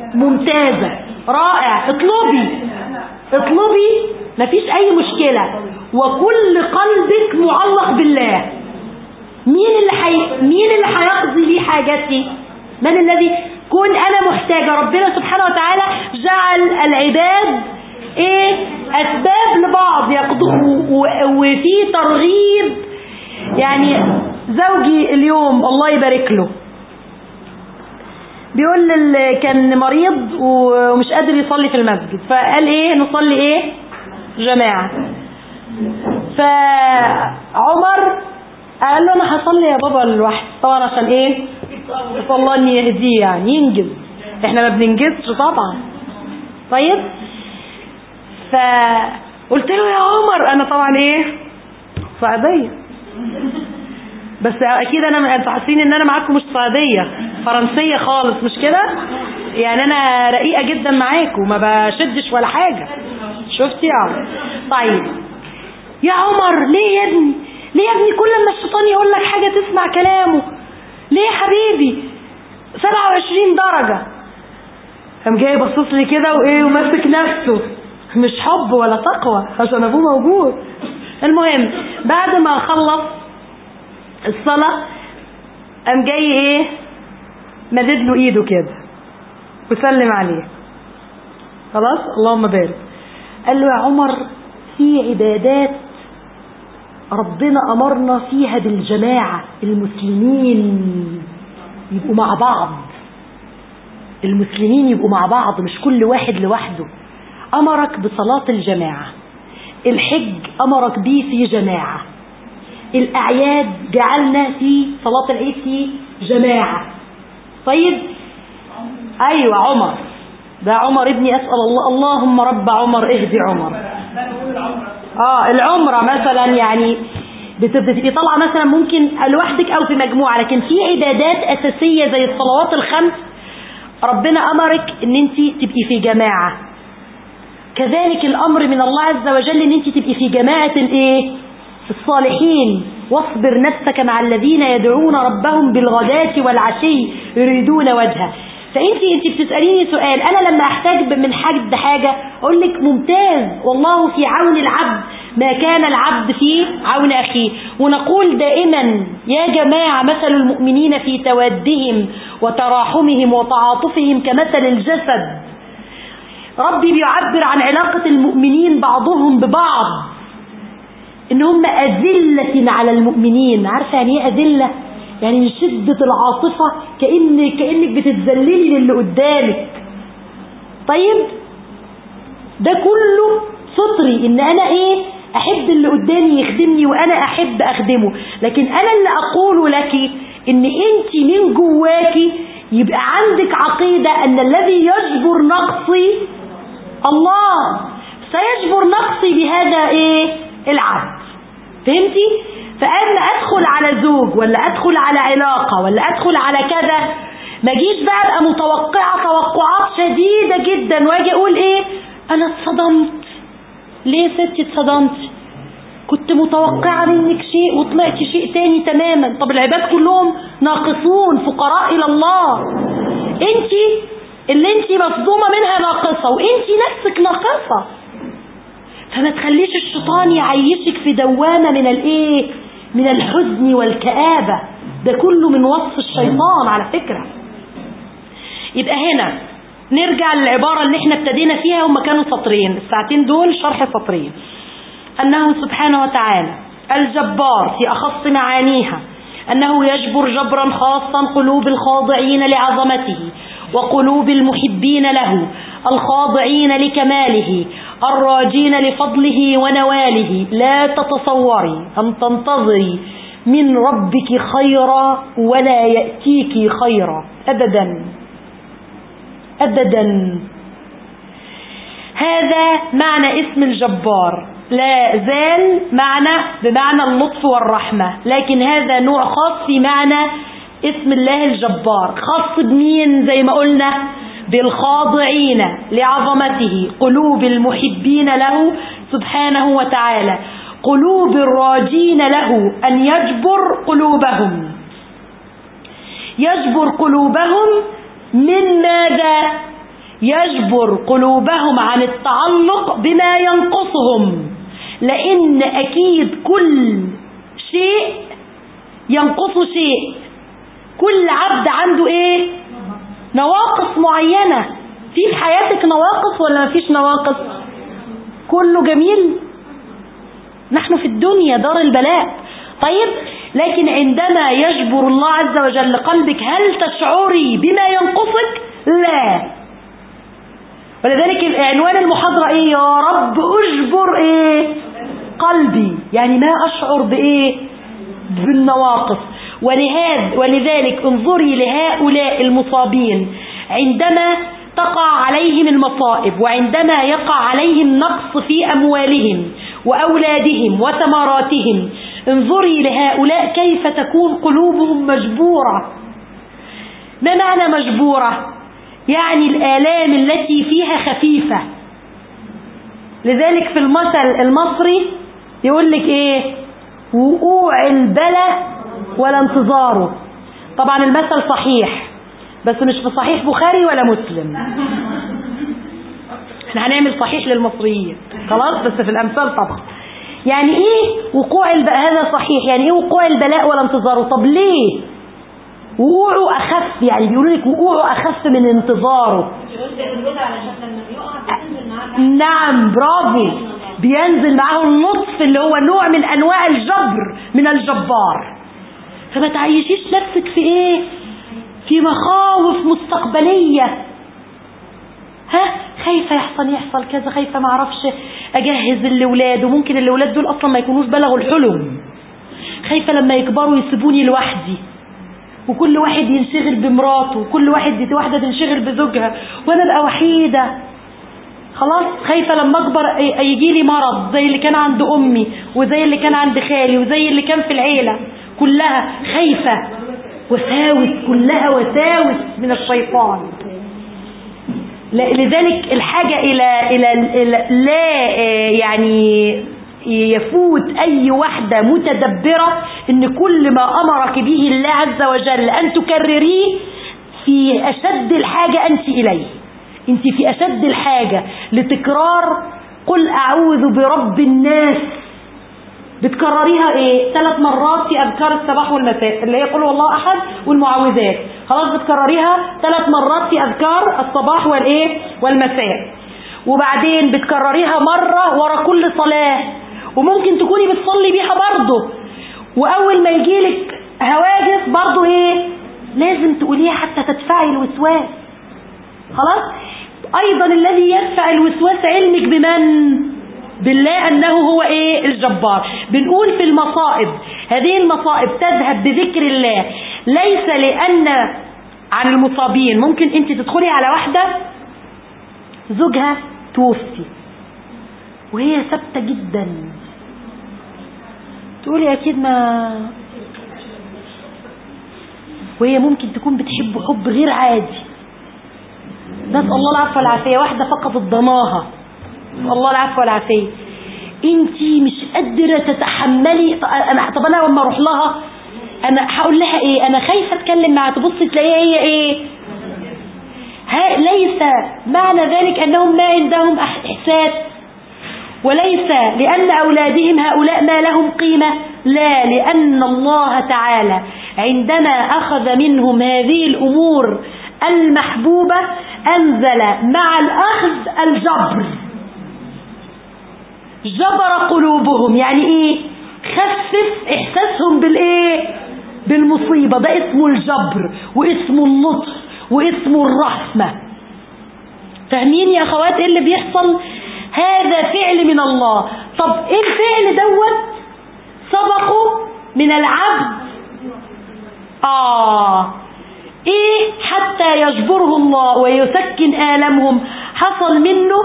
محتاجه ممتازة رائع. اطلبي. اطلبي. مفيش أي مشكلة. وكل قلبك معلق بالله. مين اللي حي... مين اللي هيقضي لي حاجتي من الذي كون أنا محتاجة. ربنا سبحانه وتعالى جعل العباد إيه؟ أسباب لبعض وفي ترغيب. يعني زوجي اليوم الله يبارك له. بيقول لل... كان مريض ومش قادر يصلي في المسجد. فقال إيه؟ نصلي إيه؟ جماعة. فعمر قال له أنا هصلي يا بابا لوحدي. طبعا عشان إيه؟ الله ان يهديه يعني ينجز. إحنا ما بننجزش طبعا. طيب؟ فقلت له يا عمر أنا طبعا إيه؟ صعيدية. بس أكيد أنا أنتوا حاسين إن أنا معاكم مش صعيدية فرنسية خالص مش كده؟ يعني أنا رقيقة جدا معاكم ما بشدش ولا حاجة. شفتي يا عمر؟ طيب. يا عمر ليه يا ابني؟ ليه يا ابني كل ما الشيطان يقول لك حاجة تسمع كلامه؟ ليه يا حبيبي؟ 27 درجة. قام جاي باصص لي كده وإيه وماسك نفسه. مش حب ولا تقوى عشان أبوه موجود. المهم بعد ما خلص الصلاة قام جاي إيه؟ مدد له إيده كده وسلم عليه. خلاص؟ اللهم بارك. قال له يا عمر في عبادات ربنا أمرنا فيها بالجماعة المسلمين يبقوا مع بعض. المسلمين يبقوا مع بعض مش كل واحد لوحده. أمرك بصلاة الجماعة. الحج أمرك بيه في جماعة. الأعياد جعلنا في صلاة العيد في جماعة. طيب؟ أيوة عمر. ده عمر ابني أسأل الله. اللهم رب عمر اهدي عمر. آه العمرة مثلا يعني بت- بتبقي طالعة مثلا ممكن لوحدك أو في مجموعة لكن في عبادات أساسية زي الصلوات الخمس ربنا أمرك إن انت تبقي في جماعة. كذلك الأمر من الله عز وجل إن أنت تبقي في جماعة الإيه؟ الصالحين. واصبر نفسك مع الذين يدعون ربهم بالغداة والعشي يريدون وجهه. فانت أنت بتسأليني سؤال. أنا لما أحتاج من حد حاجة أقول لك ممتاز. والله في عون العبد. ما كان العبد في عون أخيه. ونقول دائما يا جماعة مثل المؤمنين في تودهم وتراحمهم وتعاطفهم كمثل الجسد. ربي بيعبر عن علاقة المؤمنين بعضهم ببعض. إن هم أذلة على المؤمنين. عارفة يعني إيه أذلة؟ يعني من شدة العاطفة كأن كأنك بتتذللي للي قدامك. طيب؟ ده كله سطري إن أنا إيه؟ أحب اللي قدامي يخدمني وأنا أحب أخدمه. لكن أنا اللي أقول لك إن انت من جواكي يبقى عندك عقيدة أن الذي يجبر نقصي الله سيجبر نقصي بهذا إيه؟ العبد. فهمتي؟ فأما أدخل على زوج ولا أدخل على علاقة ولا أدخل على كذا؟ ما جيش بقى أبقى متوقعة توقعات شديدة جدا وأجي أقول إيه؟ أنا اتصدمت. ليه ستي اتصدمت؟ كنت متوقعة منك شيء وطلعت شيء تاني تماما. طب العباد كلهم ناقصون فقراء إلى الله. انت اللي انت مصدومة منها ناقصة وانت نفسك ناقصة. فما تخليش الشيطان يعيشك في دوامة من الإيه؟ من الحزن والكآبة. ده كله من وصف الشيطان على فكرة. يبقى هنا نرجع للعبارة اللي إحنا ابتدينا فيها هم كانوا سطرين. الساعتين دول شرح سطرين. أنه سبحانه وتعالى الجبار في أخص معانيها. أنه يجبر جبرا خاصا قلوب الخاضعين لعظمته. وقلوب المحبين له الخاضعين لكماله الراجين لفضله ونواله. لا تتصوري أن تنتظري من ربك خيرا ولا يأتيك خيرا. أبدا. أبدا. هذا معنى اسم الجبار. لا زال معنى بمعنى اللطف والرحمة. لكن هذا نوع خاص في معنى اسم الله الجبار خاص بمين؟ زي ما قلنا بالخاضعين لعظمته قلوب المحبين له سبحانه وتعالى قلوب الراجين له أن يجبر قلوبهم. يجبر قلوبهم من ماذا؟ يجبر قلوبهم عن التعلق بما ينقصهم. لأن أكيد كل شيء ينقص شيء. كل عبد عنده إيه؟ نواقص معينة. في في حياتك نواقص ولا ما فيش نواقص؟ كله جميل. نحن في الدنيا دار البلاء. طيب لكن عندما يجبر الله عز وجل قلبك هل تشعري بما ينقصك؟ لا. ولذلك عنوان المحاضرة إيه؟ يا رب أجبر إيه؟ قلبي. يعني ما أشعر بإيه؟ بالنواقص. ولهذا ولذلك انظري لهؤلاء المصابين. عندما تقع عليهم المصائب وعندما يقع عليهم نقص في أموالهم وأولادهم وثمراتهم انظري لهؤلاء كيف تكون قلوبهم مجبورة. ما معنى مجبورة؟ يعني الآلام التي فيها خفيفة. لذلك في المثل المصري يقول لك إيه؟ وقوع البلاء ولا انتظاره. طبعا المثل صحيح بس مش في صحيح بخاري ولا مسلم. إحنا هنعمل صحيح للمصريين. خلاص؟ بس في الأمثال طبعا. يعني إيه وقوع البلاء هذا صحيح. يعني إيه وقوع البلاء ولا انتظاره؟ طب ليه؟ وقوعه أخف يعني بيقولوا لك وقوعه أخف من انتظاره. نعم برافو. بينزل معاه اللطف اللي هو نوع من أنواع الجبر من الجبار. فما تعيشيش نفسك في إيه؟ في مخاوف مستقبلية. ها؟ خايفة يحصل يحصل كذا خايفة ما أعرفش أجهز الاولاد وممكن الاولاد دول أصلا ما يكونوش بلغوا الحلم. خايفة لما يكبروا يسيبوني لوحدي. وكل واحد ينشغل بمراته وكل واحد واحدة تنشغل بزوجها وأنا ابقى وحيدة. خلاص؟ خايفة لما أكبر يجي لي مرض زي اللي كان عند أمي وزي اللي كان عند خالي وزي اللي كان في العيلة. كلها خايفة وساوس كلها وساوس من الشيطان. لذلك الحاجة إلى, إلى, لا يعني يفوت أي واحدة متدبرة إن كل ما أمرك به الله عز وجل أن تكرريه في أشد الحاجة أنت إليه. أنت في أشد الحاجة لتكرار قل أعوذ برب الناس بتكرريها إيه؟ ثلاث مرات في أذكار الصباح والمساء اللي هي قل والله أحد والمعوذات. خلاص بتكرريها ثلاث مرات في أذكار الصباح والإيه؟ والمساء. وبعدين بتكرريها مرة ورا كل صلاة. وممكن تكوني بتصلي بيها برضه. وأول ما يجيلك هواجس برضه إيه؟ لازم تقوليها حتى تدفعي الوسواس. خلاص؟ أيضا الذي يدفع الوسواس علمك بمن؟ بالله أنه هو إيه؟ الجبار. بنقول في المصائب هذه المصائب تذهب بذكر الله. ليس لأن عن المصابين. ممكن أنت تدخلي على واحدة زوجها توفي وهي ثابتة جدا. تقولي أكيد ما وهي ممكن تكون بتحب حب غير عادي. نسأل الله العفو والعافية. واحدة فقدت ضناها. الله العفو والعافية. انت مش قادرة تتحملي طب أنا لما أروح لها أنا هقول لها إيه؟ أنا خايفة أتكلم معاها تبص تلاقيها هي إيه؟ ليس معنى ذلك أنهم ما عندهم إحساس. وليس لأن أولادهم هؤلاء ما لهم قيمة لا لأن الله تعالى عندما أخذ منهم هذه الأمور المحبوبة أنزل مع الأخذ الجبر. جبر قلوبهم. يعني إيه؟ خفف احساسهم بالإيه؟ بالمصيبة. ده اسمه الجبر واسمه اللطف واسمه الرحمة. فاهمين يا أخوات إيه اللي بيحصل؟ هذا فعل من الله. طب إيه الفعل دوت؟ سبقه من العبد. آه. إيه؟ حتى يجبره الله ويسكن آلامهم. حصل منه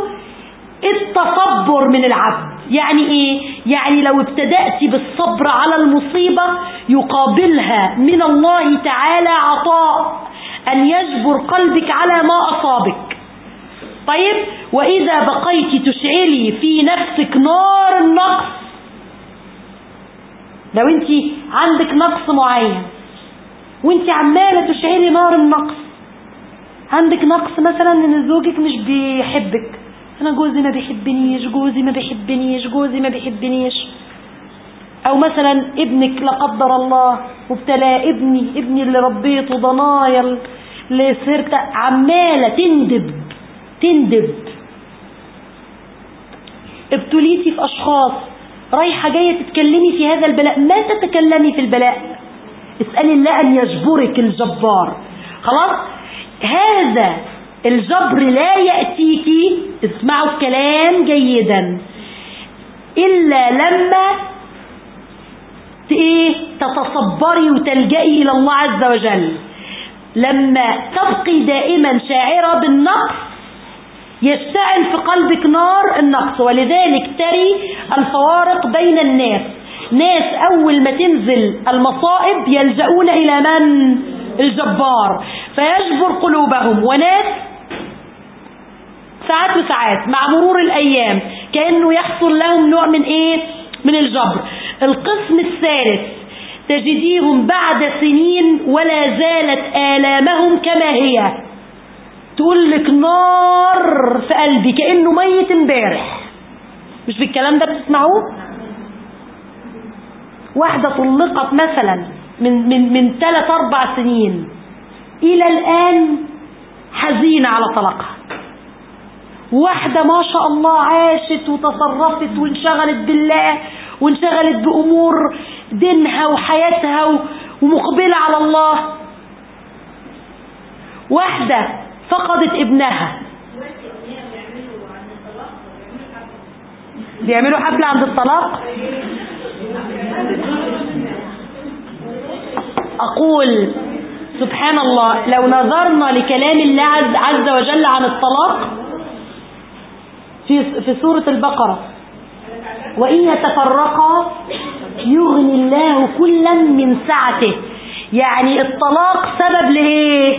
التصبر من العبد. يعني إيه؟ يعني لو ابتدأت بالصبر على المصيبة يقابلها من الله تعالى عطاء. أن يجبر قلبك على ما أصابك. طيب؟ وإذا بقيت تشعلي في نفسك نار النقص. لو أنت عندك نقص معين وأنت عمالة تشعلي نار النقص. عندك نقص مثلا إن زوجك مش بيحبك. أنا جوزي ما بيحبنيش جوزي ما بيحبنيش جوزي ما بيحبنيش. أو مثلا ابنك لا قدر الله وابتلى ابني ابني اللي ربيته ضنايا اللي صرت عمالة تندب تندب. ابتليتي في أشخاص رايحة جاية تتكلمي في هذا البلاء. ما تتكلمي في البلاء. اسألي الله أن يجبرك الجبار. خلاص؟ هذا الجبر لا يأتيك. اسمعوا الكلام جيدا. إلا لما إيه تتصبري وتلجئي إلى الله عز وجل. لما تبقي دائما شاعرة بالنقص يشتعل في قلبك نار النقص. ولذلك تري الفوارق بين الناس. ناس أول ما تنزل المصائب يلجؤون إلى من؟ الجبار. فيجبر قلوبهم. وناس ساعات وساعات مع مرور الأيام كأنه يحصل لهم نوع من إيه؟ من الجبر. القسم الثالث تجديهم بعد سنين ولا زالت آلامهم كما هي. تقول لك نار في قلبي كأنه ميت امبارح. مش بالكلام ده بتسمعوه؟ واحدة طلقت مثلا من من من ثلاث أربع سنين. إلى الآن حزينة على طلاقها. واحدة ما شاء الله عاشت وتصرفت وانشغلت بالله وانشغلت بأمور دينها وحياتها ومقبلة على الله. واحدة فقدت ابنها. بيعملوا حفلة عند الطلاق؟ أقول سبحان الله لو نظرنا لكلام الله عز وجل عن الطلاق في في سورة البقرة. وإن يتفرقا يغني الله كلا من سعته. يعني الطلاق سبب لإيه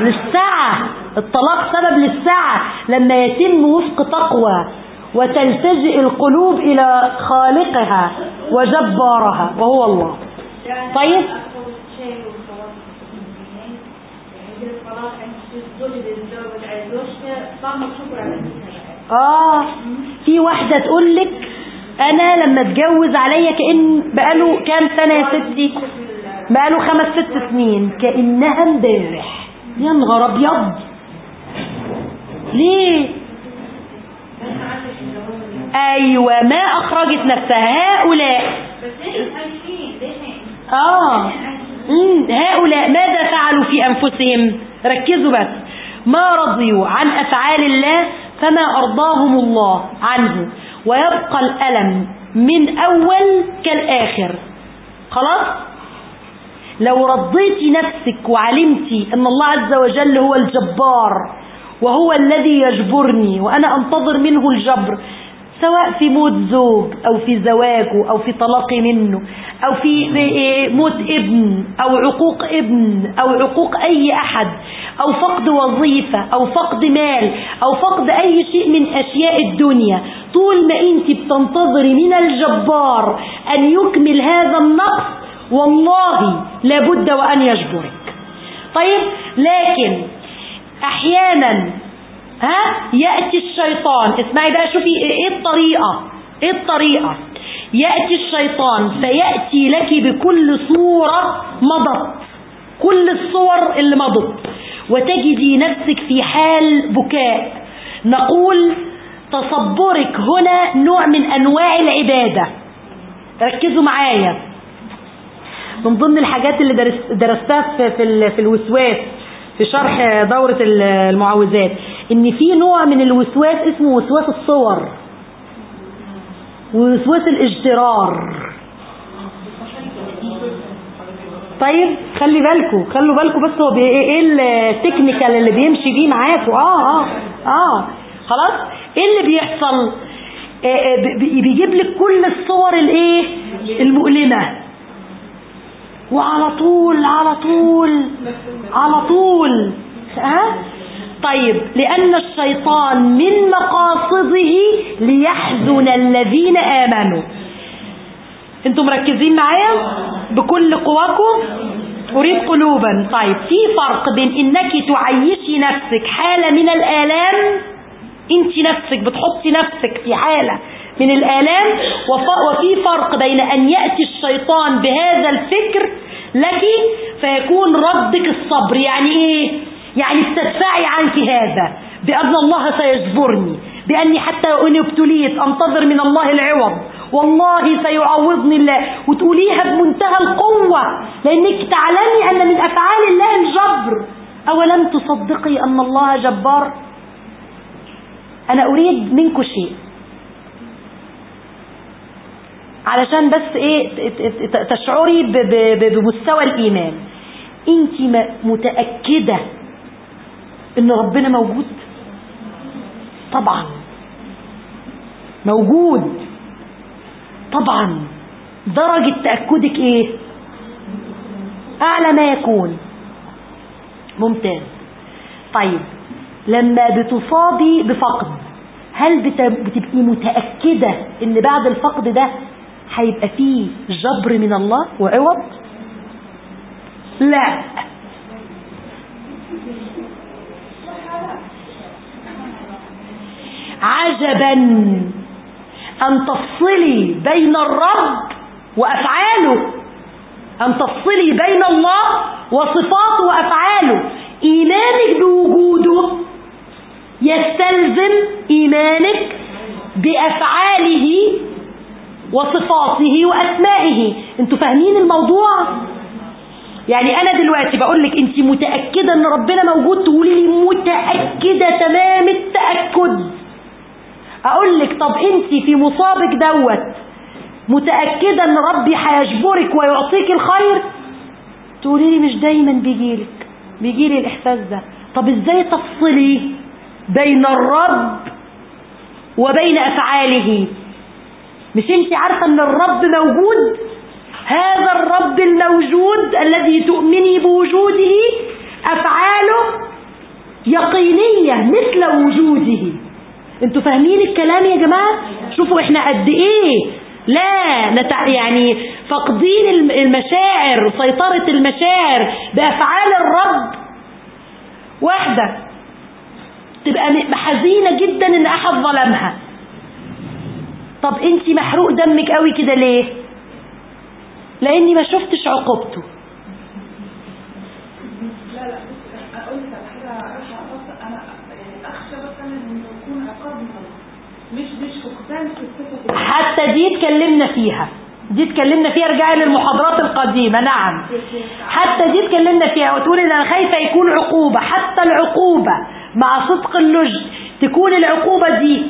للسعة. الطلاق سبب للسعة. لما يتم وفق تقوى وتلتجئ القلوب إلى خالقها وجبارها وهو الله. طيب؟ آه في واحدة تقول لك أنا لما اتجوز عليا كأن بقاله كام سنة يا ستي؟ بقاله خمس ست سنين كأنها امبارح. يا نهار أبيض! ليه؟ أيوه ما أخرجت نفسها. هؤلاء. آه. هؤلاء ماذا فعلوا في أنفسهم؟ ركزوا بس. ما رضيوا عن أفعال الله فما أرضاهم الله عنه. ويبقى الألم من أول كالآخر. خلاص؟ لو رضيتي نفسك وعلمتي أن الله عز وجل هو الجبار وهو الذي يجبرني وأنا أنتظر منه الجبر سواء في موت زوج أو في زواجه أو في طلاقي منه أو في موت ابن أو عقوق ابن أو عقوق أي أحد أو فقد وظيفة أو فقد مال أو فقد أي شيء من أشياء الدنيا. طول ما أنت بتنتظري من الجبار أن يكمل هذا النقص والله لابد وأن يجبرك. طيب لكن أحيانا ها؟ يأتي الشيطان. اسمعي بقى شوفي إيه الطريقة. إيه الطريقة؟ يأتي الشيطان فيأتي لك بكل صورة مضت. كل الصور اللي مضت. وتجدي نفسك في حال بكاء. نقول تصبرك هنا نوع من أنواع العبادة. ركزوا معايا. من ضمن الحاجات اللي درس درستها في, في, في الوسواس في شرح دورة المعوذات. إن في نوع من الوسواس اسمه وسواس الصور. ووسواس الإجترار. طيب خلي بالكم خلوا بالكم بس هو إيه التكنيكال اللي بيمشي بيه معاكم. آه آه آه. خلاص؟ إيه اللي بيحصل؟ آه بيجيب لك كل الصور الإيه؟ المؤلمة. وعلى طول على طول على طول. ها؟ طيب لأن الشيطان من مقاصده ليحزن الذين آمنوا. أنتوا مركزين معايا؟ بكل قواكم أريد قلوبا. طيب في فرق بين إنك تعيشي نفسك حالة من الآلام أنت نفسك بتحطي نفسك في حالة من الآلام وفي فرق بين أن يأتي الشيطان بهذا الفكر لك فيكون ردك الصبر. يعني إيه؟ يعني استدفعي عنك هذا بأن الله سيجبرني بأني حتى وإن ابتليت أنتظر من الله العوض. والله سيعوضني الله وتقوليها بمنتهى القوة لأنك تعلمي أن من أفعال الله الجبر. أولم تصدقي أن الله جبار؟ أنا أريد منك شيء. علشان بس إيه تشعري بمستوى الإيمان. أنت متأكدة إن ربنا موجود. طبعا. موجود. طبعا. درجة تأكدك إيه؟ أعلى ما يكون. ممتاز. طيب. لما بتصابي بفقد هل بتبقي متأكدة إن بعد الفقد ده هيبقى فيه جبر من الله وعوض؟ لا. عجبا. أن تفصلي بين الرب وأفعاله. أن تفصلي بين الله وصفاته وأفعاله. إيمانك بوجوده يستلزم إيمانك بأفعاله وصفاته وأسمائه. أنتوا فاهمين الموضوع؟ يعني أنا دلوقتي بقول لك أنت متأكدة أن ربنا موجود؟ تقولي لي متأكدة تمام التأكد. أقول لك طب أنت في مصابك دوت متأكدة أن ربي هيجبرك ويعطيك الخير؟ تقولي لي مش دايما بيجيلك بيجيلي الإحساس ده. طب إزاي تفصلي بين الرب وبين أفعاله؟ مش انت عارفة ان الرب موجود؟ هذا الرب الموجود الذي تؤمني بوجوده أفعاله يقينية مثل وجوده. أنتوا فاهمين الكلام يا جماعة؟ شوفوا إحنا قد إيه لا نتع... يعني فقدين المشاعر سيطرة المشاعر بأفعال الرب واحدة. تبقى حزينة جدا إن أحد ظلمها. طب انت محروق دمك قوي كده ليه؟ لأني ما شفتش عقوبته لا لا أقول لك على حاجة أنا اخشى بس ان يكون عقاب من الله مش مش فقدان في الصفه حتى دي اتكلمنا فيها. دي اتكلمنا فيها ارجعي للمحاضرات القديمة. نعم. حتى دي اتكلمنا فيها. وتقول ان أنا خايفة يكون عقوبة. حتى العقوبة مع صدق اللجد تكون العقوبة دي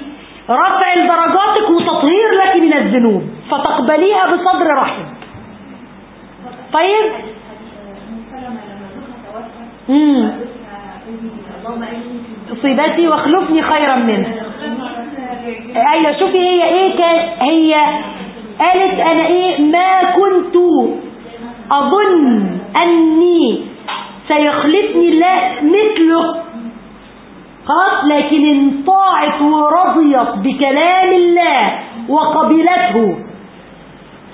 رفع لدرجاتك وتطهير لك من الذنوب. فتقبليها بصدر رحب طيب؟ امم صيبتي واخلفني خيرا منها أيوه شوفي هي إيه كان هي قالت أنا إيه؟ ما كنت أظن أني سيخلفني الله مثله. خلاص لكن انطاعت ورضيت بكلام الله وقبلته.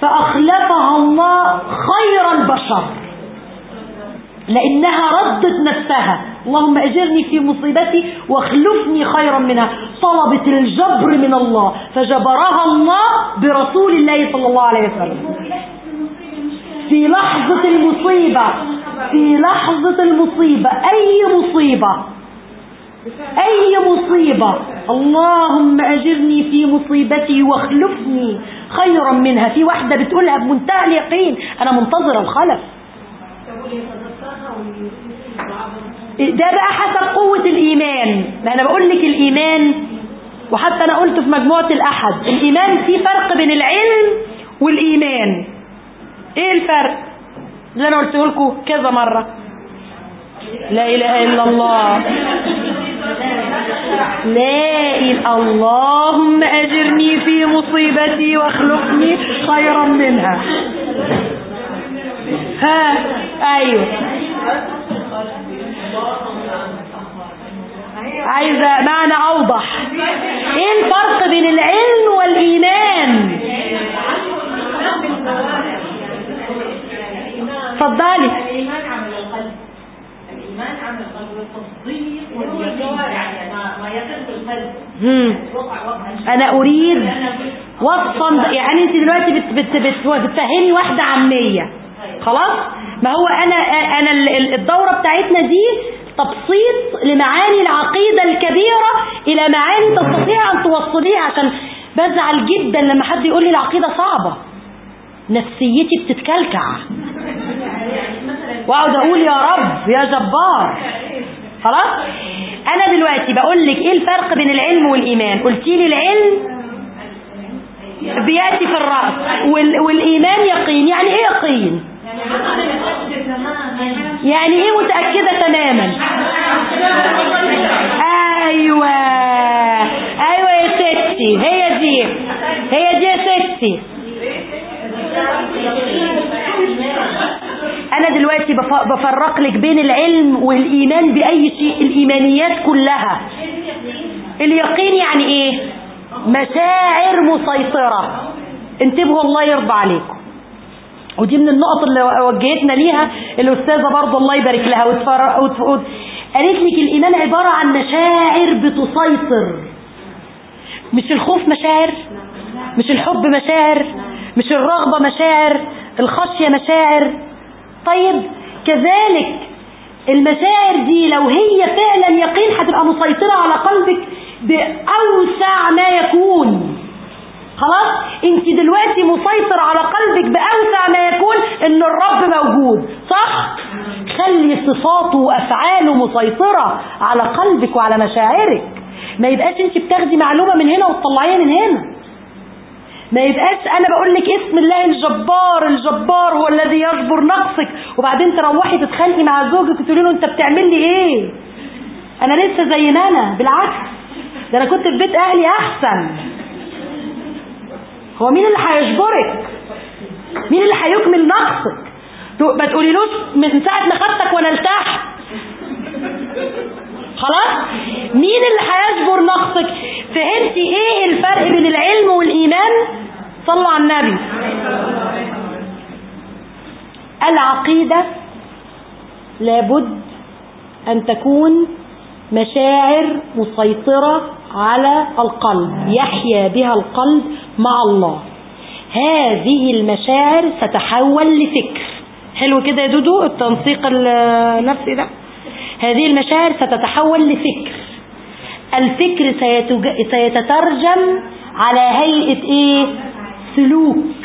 فأخلفها الله خير البشر. لأنها ردت نفسها. اللهم أجرني في مصيبتي واخلفني خيرا منها. طلبت الجبر من الله فجبرها الله برسول الله صلى الله عليه وسلم. في لحظة المصيبة في لحظة المصيبة أي مصيبة؟ أي مصيبة؟ اللهم أجرني في مصيبتي واخلفني خيرا منها. في واحدة بتقولها بمنتهى اليقين أنا منتظرة الخلف. ده بقى حسب قوة الإيمان. ما أنا بقول لك الإيمان وحتى أنا قلت في مجموعة الأحد الإيمان في فرق بين العلم والإيمان. إيه الفرق؟ اللي أنا قلته لكم كذا مرة. لا إله إلا الله. لا إله اللهم أجرني في مصيبتي واخلقني خيرا منها. ها أيوه. عايزة معنى أوضح. إيه الفرق بين العلم والإيمان؟ اتفضلي. الإيمان عمل القلب الإيمان عمل القلب والتصديق يعني ما. وقع وقع أنا أريد وصفا يعني انت دلوقتي بت بت بت بتفهمي واحدة عامية. خلاص؟ ما هو ال- ال- الدورة بتاعتنا دي تبسيط لمعاني العقيدة الكبيرة إلى معاني تستطيع أن توصليها. عشان بزعل جدا لما حد يقول لي العقيدة صعبة. نفسيتي بتتكلكع. وأقعد أقول يا رب يا جبار. خلاص؟ أنا دلوقتي بقول لك إيه الفرق بين العلم والإيمان؟ قلتي لي العلم بيأتي في الرأس وال... والإيمان يقين. يعني إيه يقين؟ يعني إيه متأكدة تماما؟ أيوه. أيوه يا ستي. هي دي. هي دي يا ستي. أنا دلوقتي بف- بفرق لك بين العلم والإيمان بأي شيء الإيمانيات كلها. اليقين يعني إيه؟ مشاعر مسيطرة. انتبهوا الله يرضى عليكم. ودي من النقط اللي وجهتنا ليها الأستاذة برضه الله يبارك لها. قالت لك الإيمان عبارة عن مشاعر بتسيطر. مش الخوف مشاعر؟ مش الحب مشاعر؟ مش الرغبة مشاعر؟ الخشية مشاعر؟ طيب كذلك المشاعر دي لو هي فعلا يقين هتبقى مسيطرة على قلبك بأوسع ما يكون. خلاص؟ انت دلوقتي مسيطر على قلبك بأوسع ما يكون إن الرب موجود صح؟ خلي صفاته وأفعاله مسيطرة على قلبك وعلى مشاعرك. ما يبقاش انت بتاخدي معلومة من هنا وتطلعيها من هنا. ما يبقاش أنا بقول لك اسم الله الجبار الجبار هو الذي يجبر نقصك وبعدين تروحي تتخانقي مع زوجك وتقولي له انت بتعمل لي إيه؟ أنا لسه زي ما أنا بالعكس. ده أنا كنت في بيت أهلي أحسن. هو مين اللي هيجبرك؟ مين اللي هيكمل نقصك؟ ما تقوليلوش من ساعة ما خدتك وأنا ارتحت. خلاص؟ مين اللي هيجبر نقصك؟ فهمتي إيه الفرق بين العلم والإيمان؟ صلوا على النبي. العقيدة لابد أن تكون مشاعر مسيطرة على القلب يحيا بها القلب مع الله. هذه المشاعر ستحول لفكر. حلو كده يا دودو؟ التنسيق النفسي ده. هذه المشاعر ستتحول لفكر. الفكر سيتترجم على هيئة إيه؟ سلوك.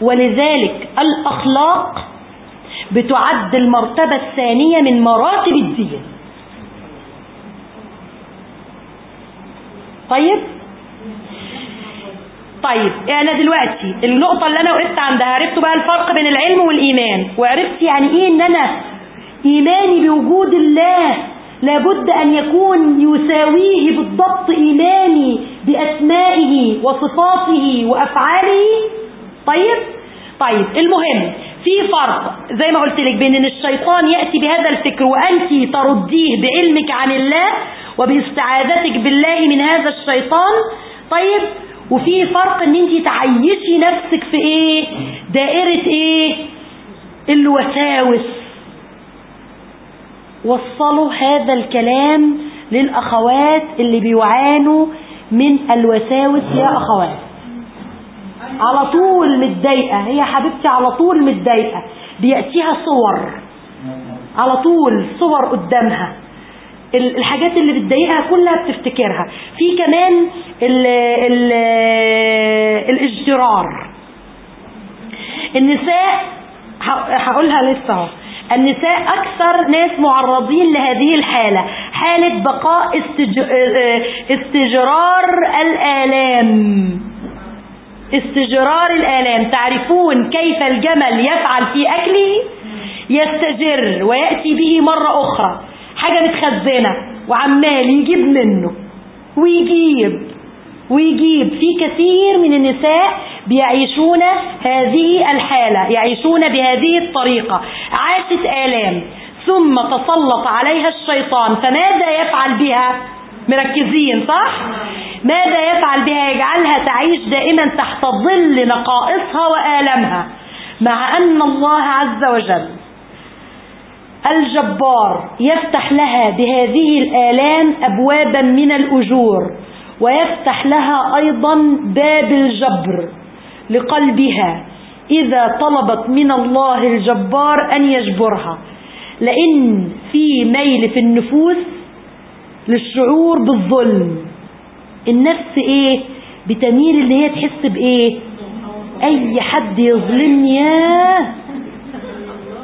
ولذلك الأخلاق بتعد المرتبة الثانية من مراتب الدين. طيب؟ طيب أنا دلوقتي النقطة اللي أنا وقفت عندها عرفتوا بقى الفرق بين العلم والإيمان وعرفت يعني إيه إن أنا إيماني بوجود الله لابد أن يكون يساويه بالضبط إيماني بأسمائه وصفاته وأفعاله. طيب؟ طيب المهم في فرق زي ما قلت لك بين إن الشيطان يأتي بهذا الفكر وأنت ترديه بعلمك عن الله وباستعاذتك بالله من هذا الشيطان. طيب؟ وفي فرق إن انت تعيشي نفسك في إيه؟ دائرة إيه؟ الوساوس. وصلوا هذا الكلام للأخوات اللي بيعانوا من الوساوس يا أخوات. على طول متضايقة. هي حبيبتي على طول متضايقة. بيأتيها صور. على طول صور قدامها. الحاجات اللي بتضايقها كلها بتفتكرها. في كمان ال ال الاجترار النساء هقولها لسه اهو. النساء أكثر ناس معرضين لهذه الحالة. حالة بقاء. اه- استجرار الآلام. استجرار الآلام. تعرفون كيف الجمل يفعل في أكله؟ يستجر ويأتي به مرة أخرى. حاجة متخزنة وعمال يجيب منه ويجيب ويجيب. في كثير من النساء بيعيشون هذه الحالة يعيشون بهذه الطريقة. عاشت آلام ثم تسلط عليها الشيطان. فماذا يفعل بها؟ مركزين صح؟ ماذا يفعل بها؟ يجعلها تعيش دائما تحت ظل نقائصها وآلامها. مع أن الله عز وجل الجبار يفتح لها بهذه الآلام أبوابا من الأجور ويفتح لها أيضا باب الجبر لقلبها. إذا طلبت من الله الجبار أن يجبرها. لأن في ميل في النفوس للشعور بالظلم. النفس إيه؟ بتميل إن هي تحس بإيه؟ أي حد يظلمني ياه!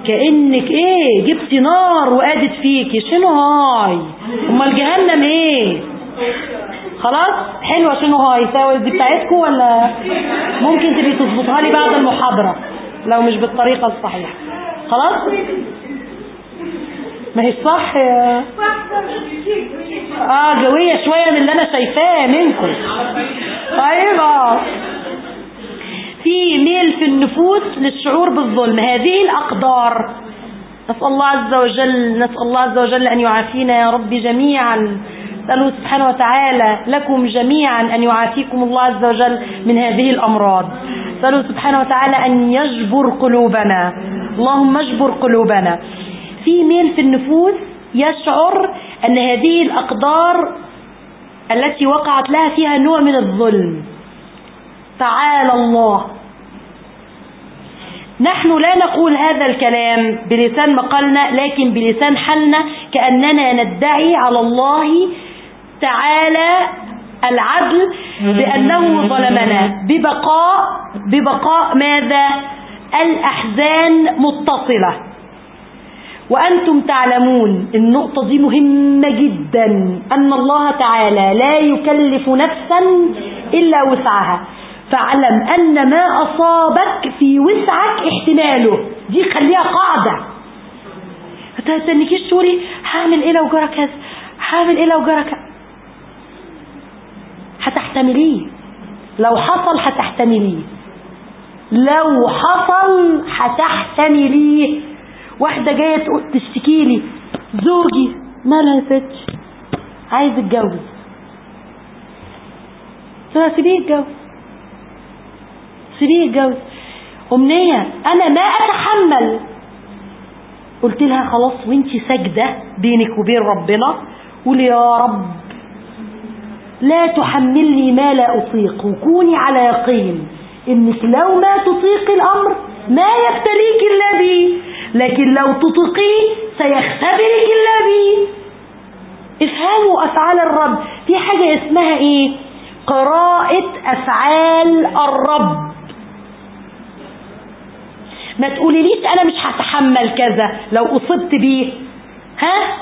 كأنك إيه جبتي نار وقادت فيكي شنو هاي؟ أمال جهنم إيه؟ خلاص؟ حلوة شنو هاي؟ دي بتاعتكم ولا ممكن تبقي تظبطها لي بعد المحاضرة؟ لو مش بالطريقة الصحيحة. خلاص؟ ما هي صح يا آه جويه شوية من اللي أنا شايفاه منكم. طيب آه في ميل في النفوس للشعور بالظلم. هذه الأقدار. نسأل الله عز وجل نسأل الله عز وجل أن يعافينا يا رب جميعا. نسأله سبحانه وتعالى لكم جميعا أن يعافيكم الله عز وجل من هذه الأمراض. نسأله سبحانه وتعالى أن يجبر قلوبنا. اللهم اجبر قلوبنا. في ميل في النفوس يشعر أن هذه الأقدار التي وقعت لها فيها نوع من الظلم. تعالى الله. نحن لا نقول هذا الكلام بلسان مقالنا لكن بلسان حالنا كأننا ندعي على الله تعالى العدل بأنه ظلمنا. ببقاء ببقاء ماذا؟ الأحزان متصلة. وأنتم تعلمون النقطة دي مهمة جدا أن الله تعالى لا يكلف نفسا إلا وسعها. فاعلم أن ما أصابك في وسعك احتماله. دي خليها قاعدة. تستنكيش تقولي هعمل إيه لو جرى كذا؟ هعمل إيه لو جرى هتحتمليه. لو حصل هتحتمليه. لو حصل هتحتمليه. واحدة جاية تشتكي لي زوجي مالها يا عايز اتجوز. سيبيه يتجوز. سيبيه يتجوز أمنية أنا ما أتحمل. قلت لها خلاص وانت ساجدة بينك وبين ربنا. قولي يا رب لا تحملني ما لا أطيق وكوني على يقين إنك لو ما تطيق الأمر ما يبتليك إلا بي لكن لو تطيقيه سيختبرك إلا بي افهموا أفعال الرب. في حاجة اسمها إيه؟ قراءة أفعال الرب. ما تقوليليش أنا مش هتحمل كذا؟ لو أصبت بيه. ها؟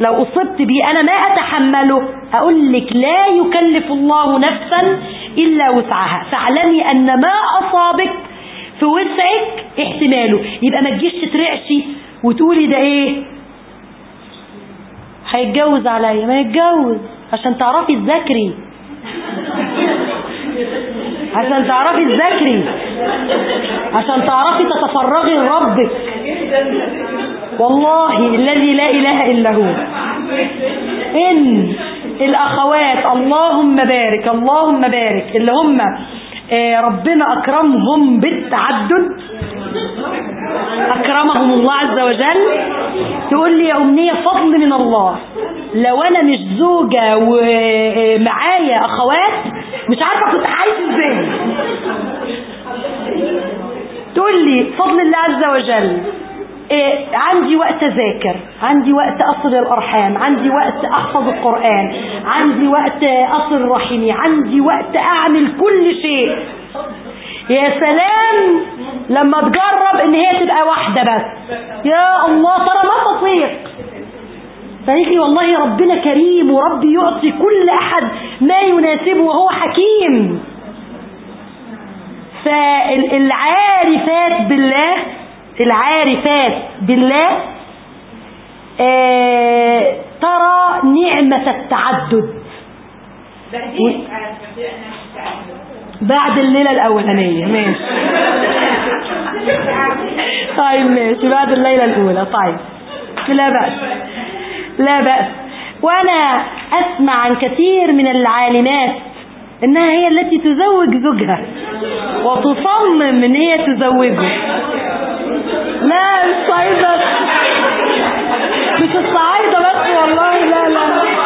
لو أصبت بيه أنا ما أتحمله. أقول لك لا يكلف الله نفسا إلا وسعها. فاعلمي أن ما أصابك في وسعك احتماله. يبقى ما تجيش تترعشي وتقولي ده إيه؟ هيتجوز عليا. ما يتجوز. عشان تعرفي تذاكري. عشان تعرفي تذاكري. عشان تعرفي تتفرغي لربك. والله الذي لا إله إلا هو. إن الأخوات اللهم بارك اللهم بارك. اللي هم آه، ربنا أكرمهم بالتعدد. أكرمهم الله عز وجل. تقول لي يا أمنية فضل من الله. لو أنا مش زوجة ومعايا أخوات مش عارفة كنت عايش إزاي. تقول لي فضل الله عز وجل. إيه عندي وقت أذاكر عندي وقت أصل الأرحام عندي وقت أحفظ القرآن عندي وقت أصل رحمي عندي وقت أعمل كل شيء. يا سلام لما تجرب إن هي تبقى واحدة بس. يا الله ترى ما تطيق. فقالت والله ربنا كريم وربي يعطي كل أحد ما يناسبه وهو حكيم. فالعارفات بالله العارفات بالله آه ترى نعمة التعدد. بعد الليلة الأولانية ماشي. طيب ماشي. بعد الليلة الأولى طيب. لا بأس. لا بأس. وأنا أسمع عن كثير من العالمات إنها هي التي تزوج زوجها وتصمم إن هي تزوجه. لا الصعيدة مش الصعايدة بس والله. لا لا.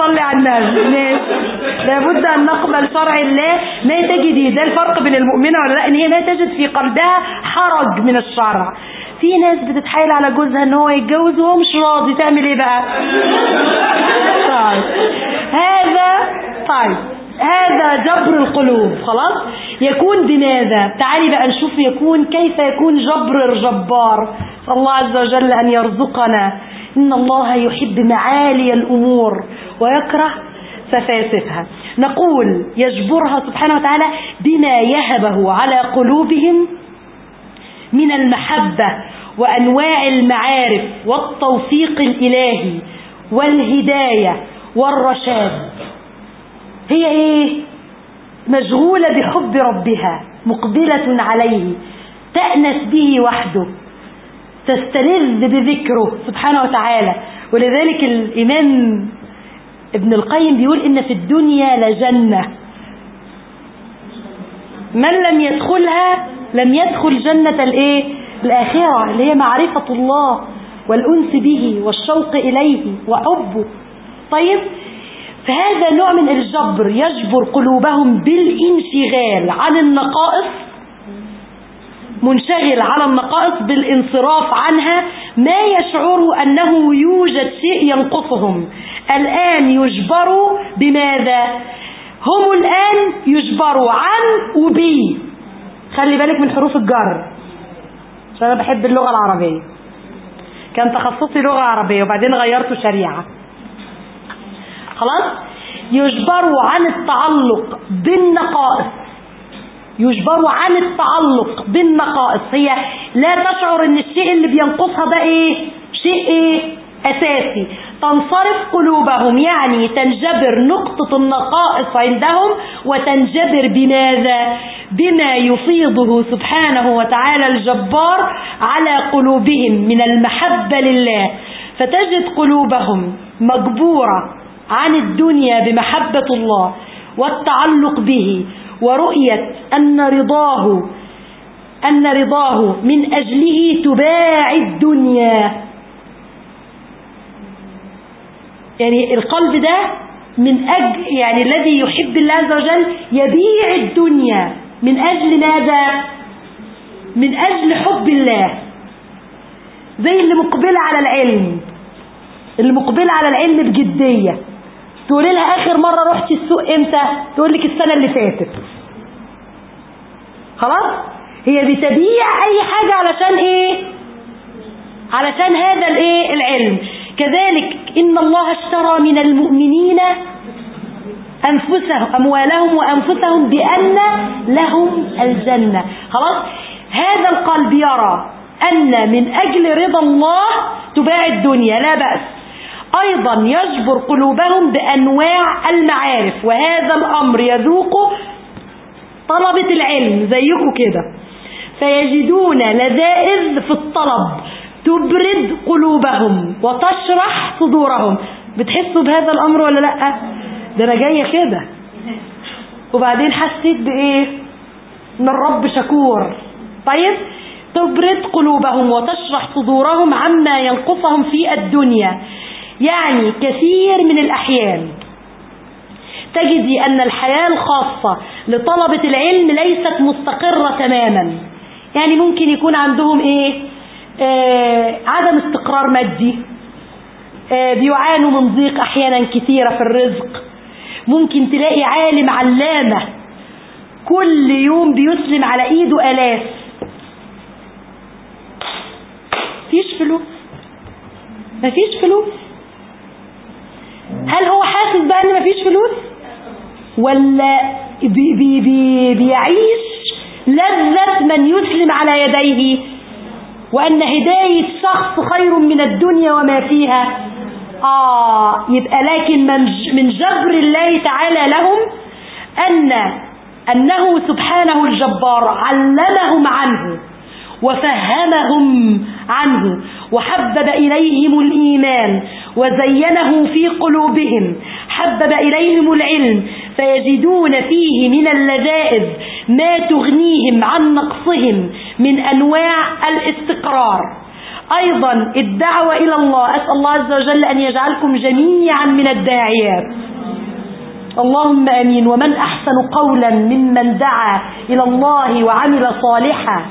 صلي على النبي لابد أن نقبل شرع الله. ما تجدي ده الفرق بين المؤمنة ولا لا؟ إن هي ما تجد في قلبها حرج من الشرع. في ناس بتتحايل على جوزها إن هو يتجوز وهو مش راضي. تعمل إيه بقى؟ طيب. هذا طيب. هذا جبر القلوب. خلاص؟ يكون بماذا؟ تعالي بقى نشوف يكون كيف يكون جبر الجبار. الله عز وجل أن يرزقنا. إن الله يحب معالي الأمور. ويكره سفاسفها نقول يجبرها سبحانه وتعالى بما يهبه على قلوبهم من المحبة وأنواع المعارف والتوفيق الإلهي والهداية والرشاد. هي إيه؟ مشغولة بحب ربها مقبلة عليه تأنس به وحده تستلذ بذكره سبحانه وتعالى. ولذلك الإمام ابن القيم بيقول إن في الدنيا لجنة. من لم يدخلها لم يدخل جنة الإيه؟ الآخرة اللي هي معرفة الله والأنس به والشوق إليه وحبه. طيب فهذا نوع من الجبر يجبر قلوبهم بالانشغال عن النقائص منشغل على النقائص بالانصراف عنها ما يشعروا أنه يوجد شيء ينقصهم. الآن يجبروا بماذا؟ هم الآن يجبروا عن وبي. خلي بالك من حروف الجر. عشان أنا بحب اللغة العربية. كان تخصصي لغة عربية وبعدين غيرته شريعة. خلاص؟ يجبروا عن التعلق بالنقائص. يجبروا عن التعلق بالنقائص. هي لا تشعر إن الشيء اللي بينقصها ده إيه؟ شيء إيه؟ أساسي. تنصرف قلوبهم يعني تنجبر نقطة النقائص عندهم وتنجبر بماذا؟ بما يفيضه سبحانه وتعالى الجبار على قلوبهم من المحبة لله. فتجد قلوبهم مجبورة عن الدنيا بمحبة الله والتعلق به ورؤية أن رضاه أن رضاه من أجله تباع الدنيا. يعني القلب ده من أجل يعني الذي يحب الله عز وجل يبيع الدنيا. من أجل ماذا؟ من أجل حب الله. زي اللي مقبلة على العلم. اللي مقبلة على العلم بجدية. تقولي لها آخر مرة رحتي السوق إمتى؟ تقول لك السنة اللي فاتت. خلاص؟ هي بتبيع أي حاجة علشان إيه؟ علشان هذا الإيه؟ العلم. كذلك إن الله اشترى من المؤمنين أنفسهم أموالهم وأنفسهم بأن لهم الجنة. خلاص؟ هذا القلب يرى أن من أجل رضا الله تباع الدنيا لا بأس. أيضا يجبر قلوبهم بأنواع المعارف وهذا الأمر يذوق طلبة العلم زيكم كده. فيجدون لذائذ في الطلب. تبرد قلوبهم وتشرح صدورهم. بتحسوا بهذا الأمر ولا لأ؟ ده أنا جاية كده. وبعدين حسيت بإيه؟ إن الرب شكور. طيب تبرد قلوبهم وتشرح صدورهم عما ينقصهم في الدنيا. يعني كثير من الأحيان تجدي أن الحياة الخاصة لطلبة العلم ليست مستقرة تماما. يعني ممكن يكون عندهم إيه؟ عدم استقرار مادي. آه بيعانوا من ضيق أحيانا كثيرة في الرزق. ممكن تلاقي عالم علامة كل يوم بيسلم على إيده آلاف. مفيش فلوس. مفيش فلوس. هل هو حاسس بقى إن مفيش فلوس؟ ولا بي بي بي بيعيش لذة من يسلم على يديه؟ وأن هداية شخص خير من الدنيا وما فيها. آه يبقى لكن من جبر الله تعالى لهم أن أنه سبحانه الجبار علمهم عنه وفهمهم عنه وحبب إليهم الإيمان وزينه في قلوبهم حبب إليهم العلم فيجدون فيه من اللذائذ ما تغنيهم عن نقصهم من أنواع الاستقرار. أيضا الدعوة إلى الله. أسأل الله عز وجل أن يجعلكم جميعا من الداعيات. اللهم آمين. ومن أحسن قولا ممن دعا إلى الله وعمل صالحا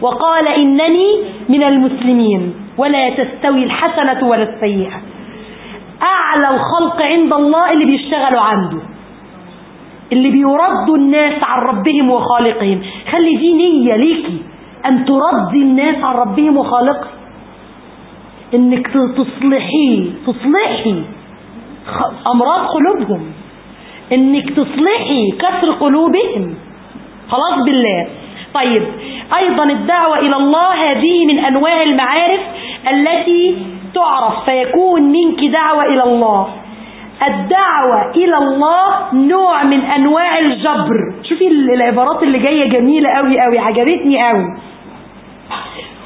وقال إنني من المسلمين. ولا تستوي الحسنة ولا السيئة. أعلى الخلق عند الله اللي بيشتغلوا عنده. اللي بيردوا الناس عن ربهم وخالقهم. خلي دي نية ليكي أن تردي الناس عن ربهم وخالقهم. إنك تصلحي تصلحي أمراض قلوبهم. إنك تصلحي كسر قلوبهم. خلاص بالله. طيب أيضا الدعوة إلى الله هذه من أنواع المعارف التي تعرف فيكون منك دعوة إلى الله. الدعوة إلى الله نوع من أنواع الجبر. شوفي العبارات اللي جاية جميلة قوي قوي عجبتني قوي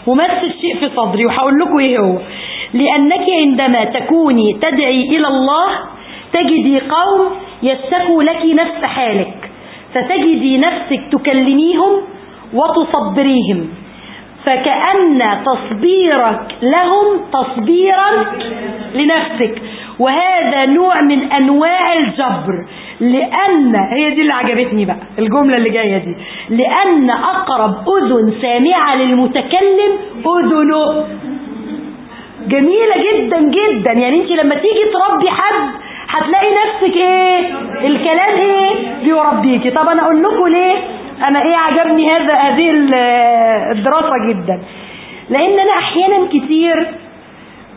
ومس الشيء في صدري وهقول لكم إيه هو. لأنك عندما تكوني تدعي إلى الله تجدي قوم يشتكوا لك نفس حالك. فتجدي نفسك تكلميهم وتصبريهم. فكأن تصبيرك لهم تصبيرا لنفسك. وهذا نوع من أنواع الجبر. لأن هي دي اللي عجبتني بقى الجملة اللي جاية دي. لأن أقرب أذن سامعة للمتكلم أذنه. جميلة جدا جدا. يعني انت لما تيجي تربي حد هتلاقي نفسك إيه؟ الكلام إيه؟ بيربيكي. طب أنا أقول لكم ليه؟ أنا إيه عجبني هذا هذه الدراسة جدا. لأن أنا أحيانا كتير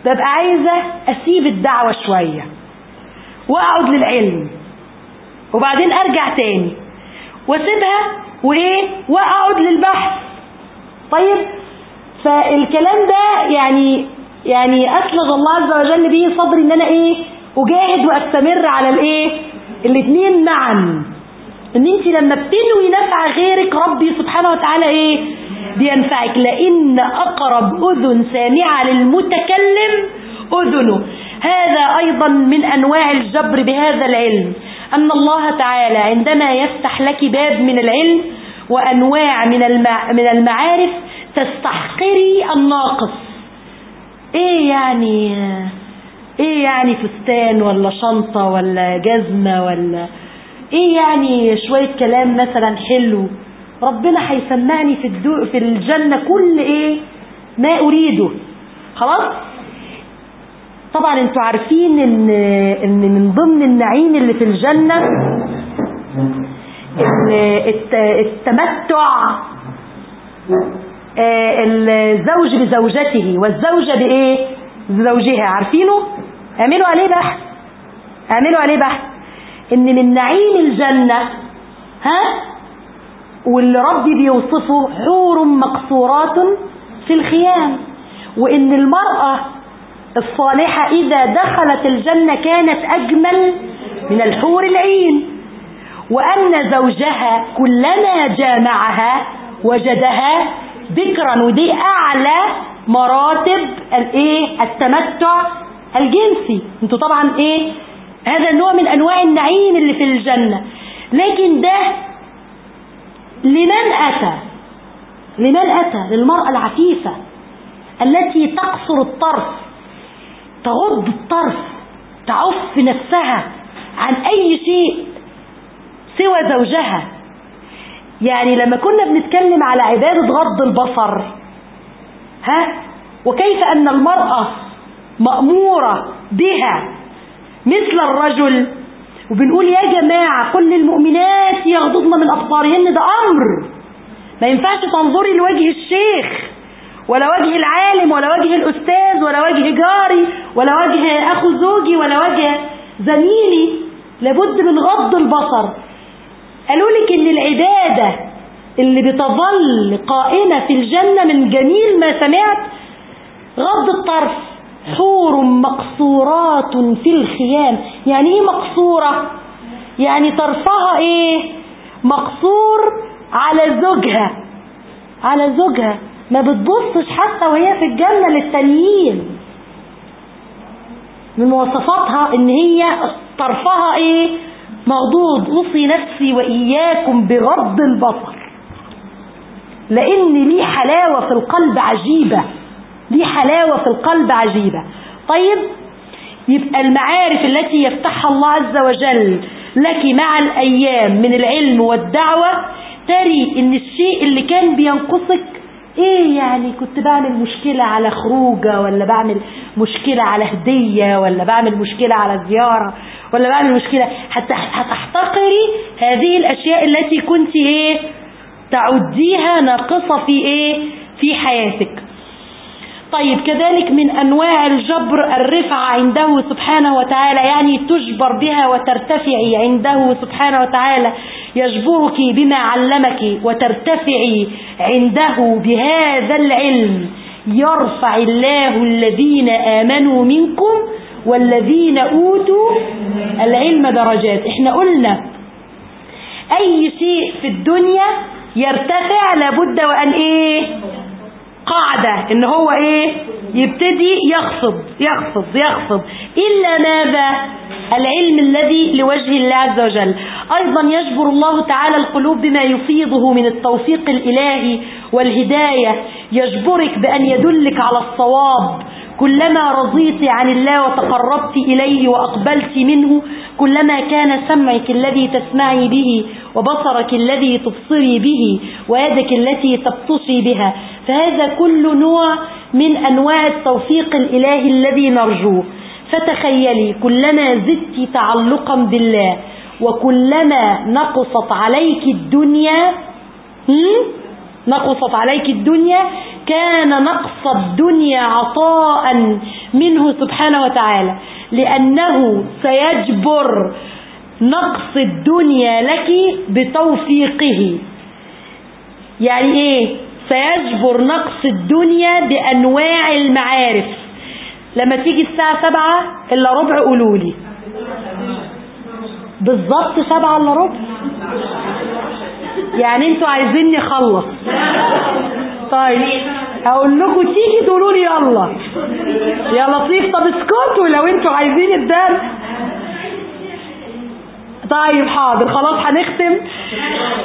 ببقى عايزة أسيب الدعوة شوية وأقعد للعلم. وبعدين أرجع تاني. وأسيبها وإيه؟ وأقعد للبحث. طيب فالكلام ده يعني يعني اسلغ الله عز وجل به صبري إن أنا إيه؟ أجاهد وأستمر على الإيه؟ الاثنين معا. إن انت لما بتنوي نفع غيرك ربي سبحانه وتعالى إيه؟ بينفعك. لإن أقرب أذن سامعة للمتكلم أذنه. هذا أيضا من أنواع الجبر بهذا العلم. أن الله تعالى عندما يفتح لك باب من العلم وأنواع من من المعارف تستحقري الناقص. إيه يعني إيه يعني فستان ولا شنطة ولا جزمة ولا إيه يعني شوية كلام مثلا حلو؟ ربنا هيسمعني في الدو في الجنة كل إيه؟ ما أريده. خلاص؟ طبعا أنتوا عارفين إن إن من ضمن النعيم اللي في الجنة التمتع الزوج بزوجته والزوجة بإيه؟ بزوجها. عارفينه؟ اعملوا عليه بحث. اعملوا عليه بحث. إن من نعيم الجنة ها؟ واللي ربي بيوصفه حور مقصورات في الخيام. وإن المرأة الصالحة إذا دخلت الجنة كانت أجمل من الحور العين. وأن زوجها كلما جامعها وجدها بكرا ودي أعلى مراتب الإيه؟ التمتع الجنسي. أنتوا طبعا إيه؟ هذا نوع من أنواع النعيم اللي في الجنة. لكن ده لمن أتى؟ لمن أتى؟ للمرأة العفيفة التي تقصر الطرف تغض الطرف تعف نفسها عن أي شيء سوى زوجها. يعني لما كنا بنتكلم على عبادة غض البصر ها؟ وكيف أن المرأة مأمورة بها مثل الرجل وبنقول يا جماعة كل المؤمنات يغضضن من أبصارهن ده أمر. ما ينفعش تنظري لوجه الشيخ ولا وجه العالم ولا وجه الأستاذ ولا وجه جاري ولا وجه أخو زوجي ولا وجه زميلي لابد من غض البصر. قالوا لك إن العبادة اللي بتظل قائمة في الجنة من جميل ما سمعت غض الطرف. حور مقصورات في الخيام. يعني إيه مقصورة؟ يعني طرفها إيه؟ مقصور على زوجها. على زوجها. ما بتبصش حتى وهي في الجنة للتانيين من مواصفاتها إن هي طرفها إيه؟ مغضوض. أوصي نفسي وإياكم بغض البصر. لأن ليه حلاوة في القلب عجيبة. ليه حلاوة في القلب عجيبة. طيب يبقى المعارف التي يفتحها الله عز وجل لك مع الأيام من العلم والدعوة تري إن الشيء اللي كان بينقصك إيه يعني كنت بعمل مشكلة على خروجة ولا بعمل مشكلة على هدية ولا بعمل مشكلة على زيارة ولا بعمل مشكلة؟ حتى هتحتقري هذه الأشياء التي كنت إيه؟ تعديها ناقصة في إيه؟ في حياتك. طيب كذلك من أنواع الجبر الرفعة عنده سبحانه وتعالى يعني تجبر بها وترتفعي عنده سبحانه وتعالى. يجبرك بما علمك وترتفعي عنده بهذا العلم. يرفع الله الذين آمنوا منكم والذين أوتوا العلم درجات. إحنا قلنا أي شيء في الدنيا يرتفع لابد وأن إيه؟ قاعدة إن هو إيه؟ يبتدي يخفض يخفض يخفض إلا ماذا؟ العلم الذي لوجه الله عز وجل. أيضا يجبر الله تعالى القلوب بما يفيضه من التوفيق الإلهي والهداية. يجبرك بأن يدلك على الصواب. كلما رضيت عن الله وتقربت إليه وأقبلت منه كلما كان سمعك الذي تسمعي به وبصرك الذي تبصري به ويدك التي تبطشي بها فهذا كل نوع من أنواع التوفيق الإلهي الذي نرجوه. فتخيلي كلما زدت تعلقا بالله وكلما نقصت عليك الدنيا نقصت عليك الدنيا كان نقص الدنيا عطاء منه سبحانه وتعالى لأنه سيجبر نقص الدنيا لك بتوفيقه. يعني إيه؟ سيجبر نقص الدنيا بأنواع المعارف. لما تيجي الساعة سبعة إلا ربع قولولي بالظبط سبعة إلا ربع؟ يعني أنتوا عايزيني أخلص. طيب أقول لكم تيجي تقولوا لي يلا. يا لطيف طب اسكتوا لو أنتوا عايزين الدرس طيب حاضر خلاص هنختم.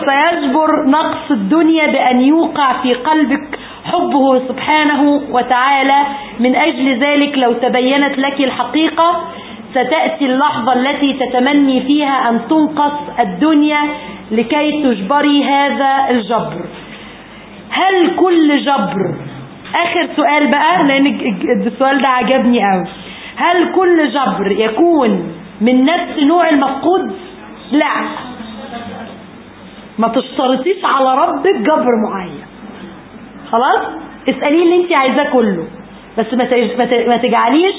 سيجبر نقص الدنيا بأن يوقع في قلبك حبه سبحانه وتعالى. من أجل ذلك لو تبينت لك الحقيقة ستأتي اللحظة التي تتمني فيها أن تنقص الدنيا لكي تجبري هذا الجبر. هل كل جبر؟ آخر سؤال بقى لأن السؤال ده عجبني قوي. هل كل جبر يكون من نفس نوع المفقود؟ لا. ما تشترطيش على ربك جبر معين. خلاص؟ اسأليه اللي انت عايزاه كله. بس ما تجعليش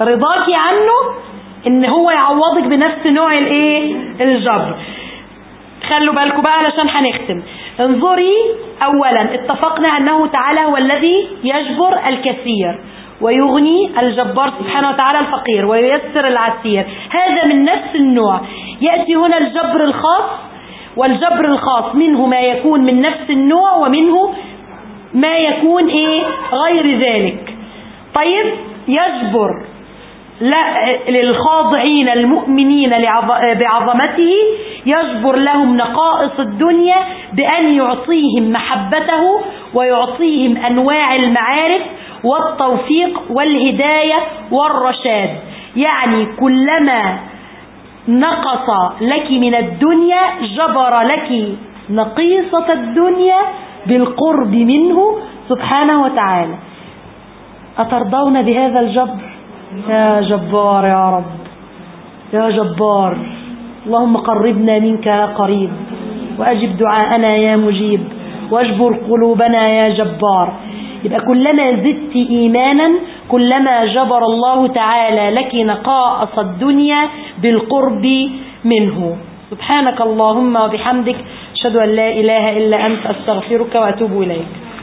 رضاكي عنه إن هو يعوضك بنفس نوع الإيه؟ الجبر. خلوا بالكم بقى علشان هنختم. انظري اولا اتفقنا أنه تعالى هو الذي يجبر الكثير ويغني الجبار سبحانه وتعالى الفقير وييسر العسير. هذا من نفس النوع. يأتي هنا الجبر الخاص والجبر الخاص منه ما يكون من نفس النوع ومنه ما يكون إيه؟ غير ذلك. طيب يجبر لا للخاضعين المؤمنين بعظمته يجبر لهم نقائص الدنيا بأن يعطيهم محبته ويعطيهم أنواع المعارف والتوفيق والهداية والرشاد. يعني كلما نقص لك من الدنيا جبر لك نقيصة الدنيا بالقرب منه سبحانه وتعالى. أترضون بهذا الجبر؟ يا جبار يا رب يا جبار اللهم قربنا منك يا قريب وأجب دعاءنا يا مجيب واجبر قلوبنا يا جبار. يبقى كلما زدت إيمانا كلما جبر الله تعالى لك نقائص الدنيا بالقرب منه. سبحانك اللهم وبحمدك أشهد أن لا إله إلا أنت أستغفرك وأتوب إليك.